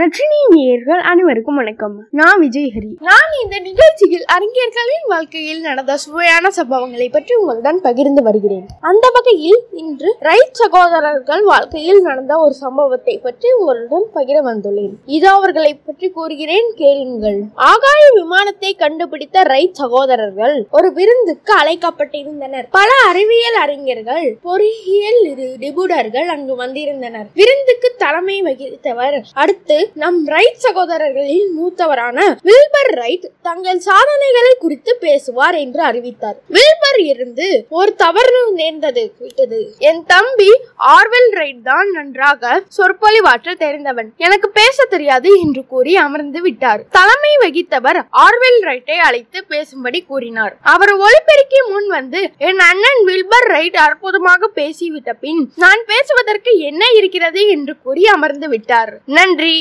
நற்றினி நேயர்கள் அனைவருக்கும் வணக்கம். நான் விஜய் ஹரி. நான் இந்த நிகழ்ச்சியில் அறிஞர்களின் வாழ்க்கையில் நடந்த சுவையான சம்பவங்களை பற்றி உங்களுடன் பகிர்ந்து வருகிறேன். அந்த வகையில் இன்று ரைட் சகோதரர்கள் வாழ்க்கையில் நடந்த ஒரு சம்பவத்தை பற்றி உங்களுடன் பகிர வந்துள்ளேன். இது அவர்களை பற்றி கூறுகிறேன் கேளுங்கள். ஆகாய விமானத்தை கண்டுபிடித்த ரைட் சகோதரர்கள் ஒரு விருந்துக்கு அழைக்கப்பட்டிருந்தனர். பல அறிவியல் அறிஞர்கள் பொறியியல் நிபுணர்கள் அங்கு வந்திருந்தனர். விருந்துக்கு தலைமை வகித்தவர் அடுத்து நம் ரைட் சகோதரர்களில் மூத்தவரான வில்பர் ரைட் தங்கள் சாதனைகளை குறித்து பேசுவார் என்று அறிவித்தார். வில்பர் இருந்து ஒரு தவறு நேர்ந்தது விட்டது. என் தம்பி ஆர்வெல் ரைட் தான் நன்றாக சொற்பொழிவாற்ற தெரிந்தவன். எனக்கு பேச தெரியாது என்று கூறி அமர்ந்து விட்டார். தலைமை வகித்தவர் ஆர்வெல் ரைட்டை அழைத்து பேசும்படி கூறினார். அவர் ஒலிபெருக்கி முன் வந்து என் அண்ணன் வில்பர் ரைட் அற்புதமாக பேசிவிட்ட பின் நான் பேசுவதற்கு என்ன இருக்கிறது? என்று கூறி அமர்ந்து விட்டார். நன்றி!